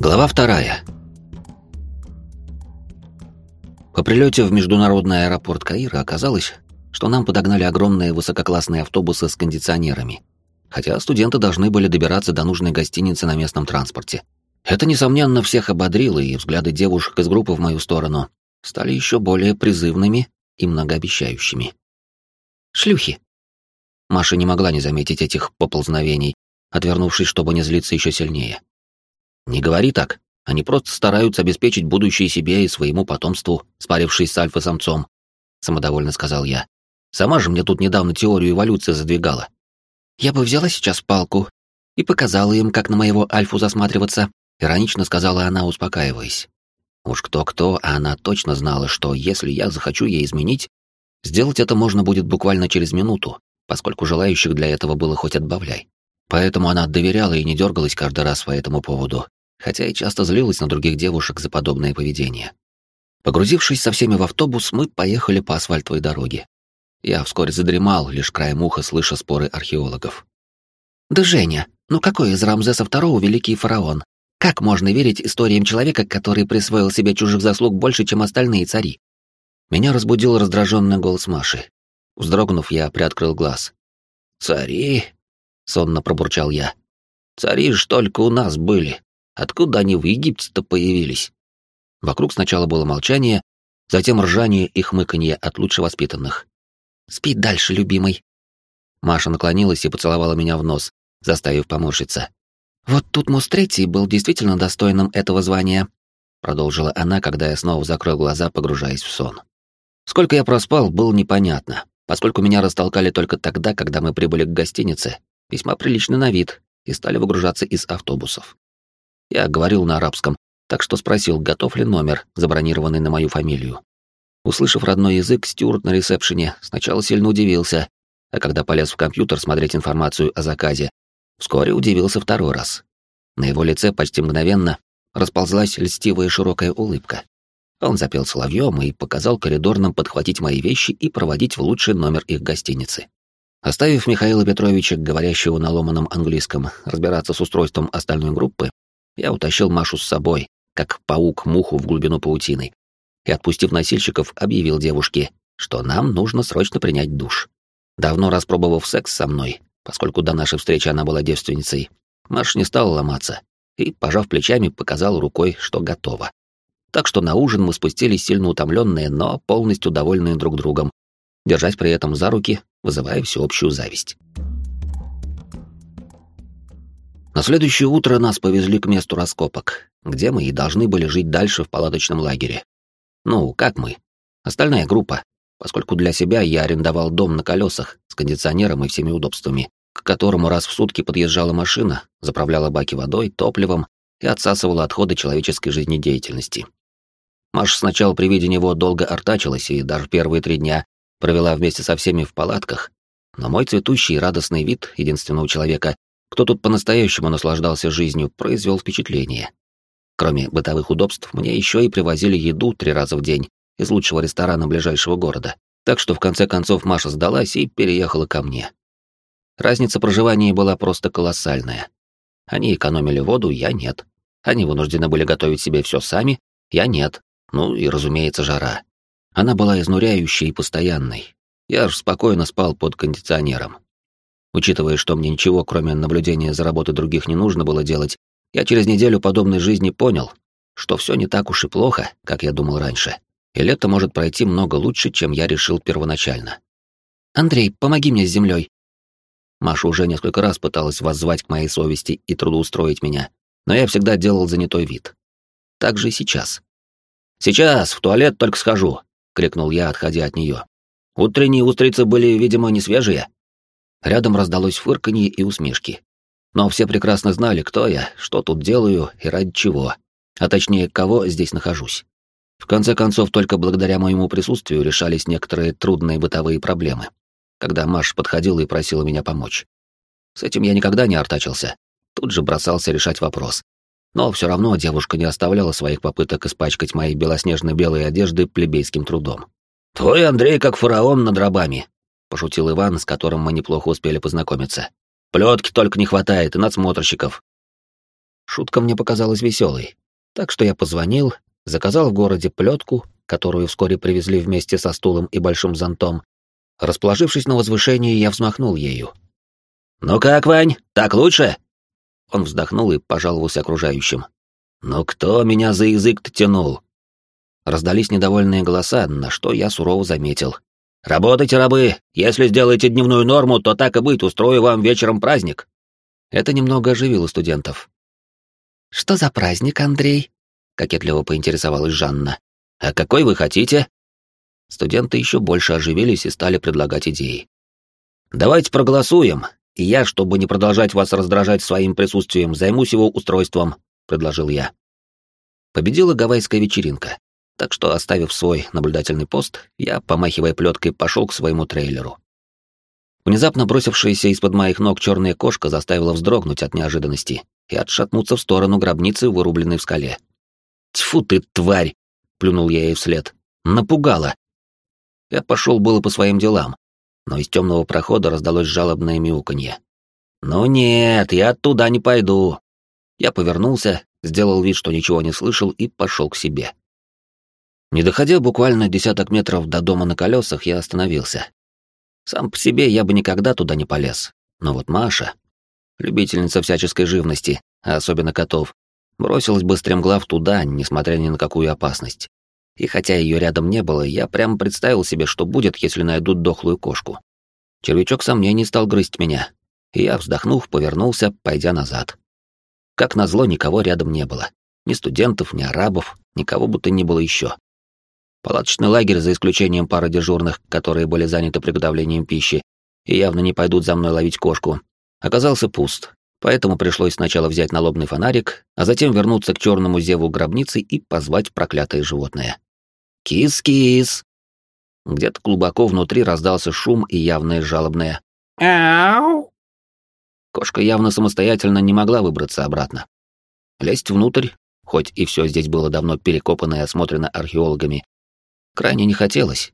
Глава вторая. По прилете в международный аэропорт Каира оказалось, что нам подогнали огромные высококлассные автобусы с кондиционерами, хотя студенты должны были добираться до нужной гостиницы на местном транспорте. Это, несомненно, всех ободрило, и взгляды девушек из группы в мою сторону стали еще более призывными и многообещающими. «Шлюхи!» Маша не могла не заметить этих поползновений, отвернувшись, чтобы не злиться еще сильнее. Не говори так. Они просто стараются обеспечить будущее себе и своему потомству, спарившись с альфа-самцом, самодовольно сказал я. Сама же мне тут недавно теорию эволюции задвигала. Я бы взяла сейчас палку и показала им, как на моего альфу засматриваться, иронично сказала она, успокаиваясь. Уж кто-кто, а она точно знала, что если я захочу ей изменить, сделать это можно будет буквально через минуту, поскольку желающих для этого было хоть отбавляй. Поэтому она доверяла и не дергалась каждый раз по этому поводу, хотя и часто злилась на других девушек за подобное поведение. Погрузившись со всеми в автобус, мы поехали по асфальтовой дороге. Я вскоре задремал, лишь краем уха слыша споры археологов. «Да Женя, ну какой из Рамзеса II великий фараон? Как можно верить историям человека, который присвоил себе чужих заслуг больше, чем остальные цари?» Меня разбудил раздраженный голос Маши. Вздрогнув, я приоткрыл глаз. «Цари? Сонно пробурчал я. Цари ж только у нас были. Откуда они в Египте-то появились? Вокруг сначала было молчание, затем ржание и хмыканье от лучше воспитанных. «Спи дальше, любимый». Маша наклонилась и поцеловала меня в нос, заставив поморщиться. «Вот тут Мус Третий был действительно достойным этого звания», продолжила она, когда я снова закрыл глаза, погружаясь в сон. Сколько я проспал, было непонятно, поскольку меня растолкали только тогда, когда мы прибыли к гостинице, весьма приличный на вид, и стали выгружаться из автобусов. Я говорил на арабском, так что спросил, готов ли номер, забронированный на мою фамилию. Услышав родной язык, Стюарт на ресепшене сначала сильно удивился, а когда полез в компьютер смотреть информацию о заказе, вскоре удивился второй раз. На его лице почти мгновенно расползлась льстивая широкая улыбка. Он запел соловьем и показал коридорным подхватить мои вещи и проводить в лучший номер их гостиницы. Оставив Михаила Петровича, говорящего на ломаном английском, разбираться с устройством остальной группы, я утащил Машу с собой, как паук муху в глубину паутины, и, отпустив носильщиков, объявил девушке, что нам нужно срочно принять душ. Давно распробовав секс со мной, поскольку до нашей встречи она была девственницей, Маша не стала ломаться и, пожав плечами, показал рукой, что готова. Так что на ужин мы спустились сильно утомленные, но полностью довольные друг другом, держась при этом за руки, вызывая всеобщую зависть. На следующее утро нас повезли к месту раскопок, где мы и должны были жить дальше в палаточном лагере. Ну, как мы? Остальная группа, поскольку для себя я арендовал дом на колесах с кондиционером и всеми удобствами, к которому раз в сутки подъезжала машина, заправляла баки водой, топливом и отсасывала отходы человеческой жизнедеятельности. Маша сначала при виде него долго артачилась и даже первые три дня провела вместе со всеми в палатках, но мой цветущий и радостный вид единственного человека, кто тут по-настоящему наслаждался жизнью, произвел впечатление. Кроме бытовых удобств, мне еще и привозили еду три раза в день из лучшего ресторана ближайшего города. Так что в конце концов Маша сдалась и переехала ко мне. Разница проживания была просто колоссальная. Они экономили воду, я нет. Они вынуждены были готовить себе все сами, я нет. Ну и, разумеется, жара. Она была изнуряющей и постоянной. Я аж спокойно спал под кондиционером. Учитывая, что мне ничего, кроме наблюдения за работой других, не нужно было делать, я через неделю подобной жизни понял, что все не так уж и плохо, как я думал раньше, и лето может пройти много лучше, чем я решил первоначально. «Андрей, помоги мне с землей. Маша уже несколько раз пыталась воззвать к моей совести и трудоустроить меня, но я всегда делал занятой вид. Так же и сейчас. «Сейчас, в туалет только схожу», — крикнул я, отходя от нее. «Утренние устрицы были, видимо, не свежие». Рядом раздалось фырканье и усмешки. Но все прекрасно знали, кто я, что тут делаю и ради чего, а точнее, кого здесь нахожусь. В конце концов, только благодаря моему присутствию решались некоторые трудные бытовые проблемы, когда Маш подходила и просила меня помочь. С этим я никогда не артачился, тут же бросался решать вопрос. Но все равно девушка не оставляла своих попыток испачкать мои белоснежно-белые одежды плебейским трудом. «Твой Андрей как фараон над рабами», — пошутил Иван, с которым мы неплохо успели познакомиться. «Плетки только не хватает и надсмотрщиков». Шутка мне показалась веселой, так что я позвонил, заказал в городе плетку, которую вскоре привезли вместе со стулом и большим зонтом. Расположившись на возвышении, я взмахнул ею. «Ну как, Вань, так лучше?» Он вздохнул и пожаловался окружающим. «Ну кто меня за язык-то тянул?» Раздались недовольные голоса, на что я сурово заметил. «Работайте, рабы! Если сделаете дневную норму, то так и быть, устрою вам вечером праздник!» Это немного оживило студентов. «Что за праздник, Андрей?» — кокетливо поинтересовалась Жанна. «А какой вы хотите?» Студенты еще больше оживились и стали предлагать идеи. «Давайте проголосуем, и я, чтобы не продолжать вас раздражать своим присутствием, займусь его устройством», — предложил я. Победила гавайская вечеринка, так что, оставив свой наблюдательный пост, я, помахивая плеткой, пошел к своему трейлеру. Внезапно бросившаяся из-под моих ног черная кошка заставила вздрогнуть от неожиданности и отшатнуться в сторону гробницы, вырубленной в скале. «Тьфу ты, тварь!» — плюнул я ей вслед. «Напугала!» Я пошел было по своим делам, но из темного прохода раздалось жалобное мяуканье. «Ну нет, я оттуда не пойду!» Я повернулся, сделал вид, что ничего не слышал, и пошел к себе. Не доходя буквально десяток метров до дома на колесах, я остановился. Сам по себе я бы никогда туда не полез, но вот Маша, любительница всяческой живности, а особенно котов, бросилась бы стремглав туда, несмотря ни на какую опасность. И хотя ее рядом не было, я прямо представил себе, что будет, если найдут дохлую кошку. Червячок сомнений стал грызть меня, и я, вздохнув, повернулся, пойдя назад. Как назло, никого рядом не было. Ни студентов, ни арабов, никого будто не было еще. Палаточный лагерь, за исключением пары дежурных, которые были заняты приготовлением пищи и явно не пойдут за мной ловить кошку, оказался пуст, поэтому пришлось сначала взять налобный фонарик, а затем вернуться к черному зеву гробницы и позвать проклятое животное. «Кис-кис!» Где-то глубоко внутри раздался шум и явное жалобное «Ау!». Кошка явно самостоятельно не могла выбраться обратно. Лезть внутрь, хоть и все здесь было давно перекопано и осмотрено археологами, крайне не хотелось.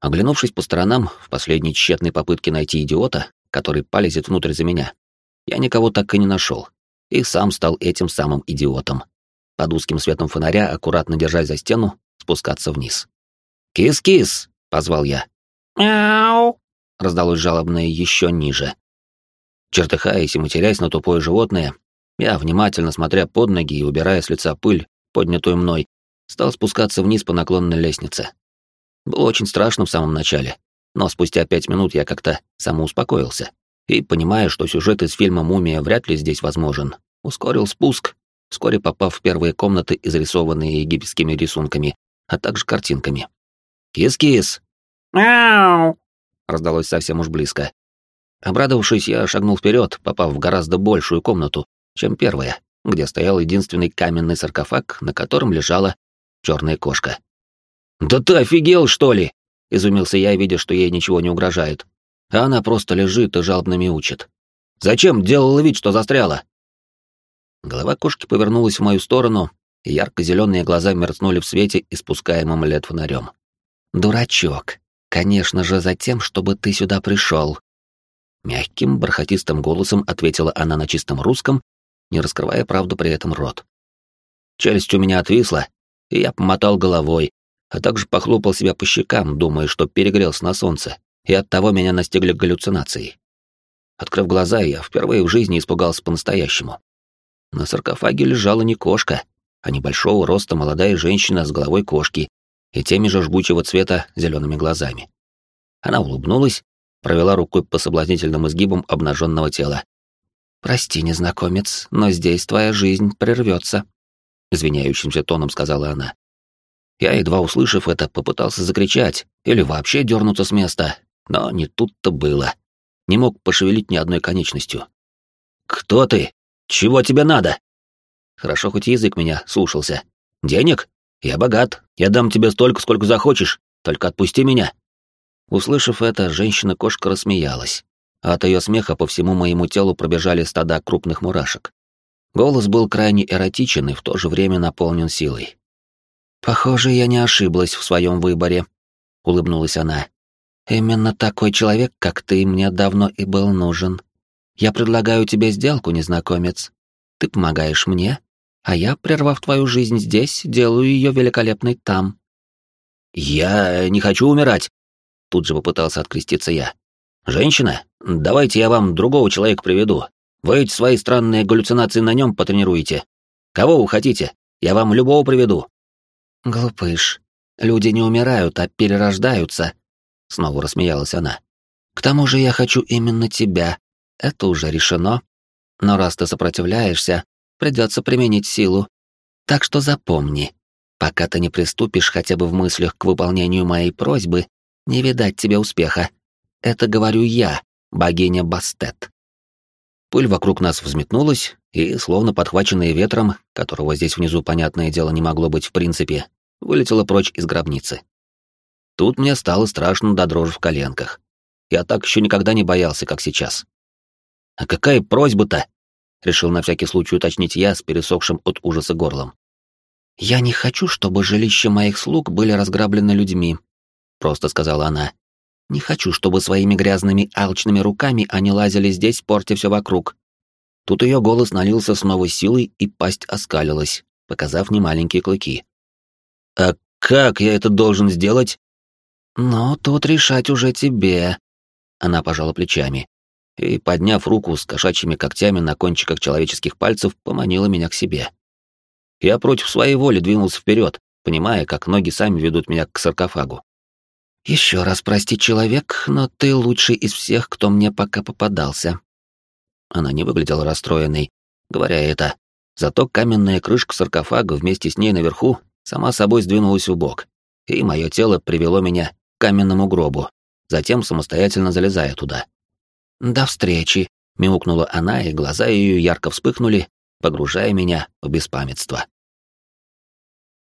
Оглянувшись по сторонам в последней тщетной попытке найти идиота, который полезет внутрь за меня, я никого так и не нашел, и сам стал этим самым идиотом. Под узким светом фонаря, аккуратно держась за стену, спускаться вниз. «Кис-кис!» — позвал я. «Мяу!» — раздалось жалобное еще ниже. Чертыхаясь и матерясь на тупое животное, я, внимательно смотря под ноги и убирая с лица пыль, поднятую мной, стал спускаться вниз по наклонной лестнице. Было очень страшно в самом начале, но спустя пять минут я как-то самоуспокоился и, понимая, что сюжет из фильма «Мумия» вряд ли здесь возможен, ускорил спуск, вскоре попав в первые комнаты, изрисованные египетскими рисунками, а также картинками. «Кис-кис!» «Мяу!» раздалось совсем уж близко. Обрадовавшись, я шагнул вперед, попав в гораздо большую комнату, чем первая, где стоял единственный каменный саркофаг, на котором лежала черная кошка. «Да ты офигел, что ли?» — изумился я, видя, что ей ничего не угрожает. А она просто лежит и жалобно мяучит. «Зачем делала вид, что застряла?» Голова кошки повернулась в мою сторону, и ярко-зеленые глаза мерцнули в свете, испускаемом лет фонарем. «Дурачок! Конечно же, за тем, чтобы ты сюда пришел!» Мягким, бархатистым голосом ответила она на чистом русском, не раскрывая правду при этом рот. Челюсть у меня отвисла, и я помотал головой, а также похлопал себя по щекам, думая, что перегрелся на солнце, и оттого меня настигли галлюцинации. Открыв глаза, я впервые в жизни испугался по-настоящему. На саркофаге лежала не кошка, а небольшого роста молодая женщина с головой кошки и теми же жгучего цвета зелеными глазами. Она улыбнулась, провела рукой по соблазнительным изгибам обнаженного тела. «Прости, незнакомец, но здесь твоя жизнь прервется», извиняющимся тоном сказала она. Я, едва услышав это, попытался закричать или вообще дернуться с места, но не тут-то было. Не мог пошевелить ни одной конечностью. «Кто ты? Чего тебе надо?» Хорошо, хоть язык меня слушался. «Денег? Я богат. Я дам тебе столько, сколько захочешь. Только отпусти меня». Услышав это, женщина-кошка рассмеялась. От ее смеха по всему моему телу пробежали стада крупных мурашек. Голос был крайне эротичен и в то же время наполнен силой. «Похоже, я не ошиблась в своем выборе», — улыбнулась она. «Именно такой человек, как ты, мне давно и был нужен. Я предлагаю тебе сделку, незнакомец. Ты помогаешь мне, а я, прервав твою жизнь здесь, делаю ее великолепной там. Я не хочу умирать, тут же попытался откреститься я. Женщина, давайте я вам другого человека приведу. Вы эти свои странные галлюцинации на нем потренируете. Кого вы хотите? Я вам любого приведу. Глупыш, люди не умирают, а перерождаются. Снова рассмеялась она. К тому же я хочу именно тебя. Это уже решено. Но раз ты сопротивляешься, придется применить силу. Так что запомни, пока ты не приступишь хотя бы в мыслях к выполнению моей просьбы, не видать тебе успеха. Это говорю я, богиня Бастет. Пыль вокруг нас взметнулась, и, словно подхваченная ветром, которого здесь внизу, понятное дело, не могло быть в принципе, вылетела прочь из гробницы. Тут мне стало страшно до дрожи в коленках. Я так еще никогда не боялся, как сейчас. «А какая просьба-то?» — решил на всякий случай уточнить я с пересохшим от ужаса горлом. «Я не хочу, чтобы жилища моих слуг были разграблены людьми», — просто сказала она. «Не хочу, чтобы своими грязными алчными руками они лазили здесь, портя все вокруг». Тут ее голос налился с новой силой, и пасть оскалилась, показав немаленькие клыки. «А как я это должен сделать?» «Но тут решать уже тебе», — она пожала плечами и, подняв руку с кошачьими когтями на кончиках человеческих пальцев, поманила меня к себе. Я против своей воли двинулся вперед, понимая, как ноги сами ведут меня к саркофагу. Еще раз прости, человек, но ты лучший из всех, кто мне пока попадался. Она не выглядела расстроенной, говоря это. Зато каменная крышка саркофага вместе с ней наверху сама собой сдвинулась в бок, и мое тело привело меня каменному гробу, затем самостоятельно залезая туда. «До встречи», — мяукнула она, и глаза ее ярко вспыхнули, погружая меня в беспамятство.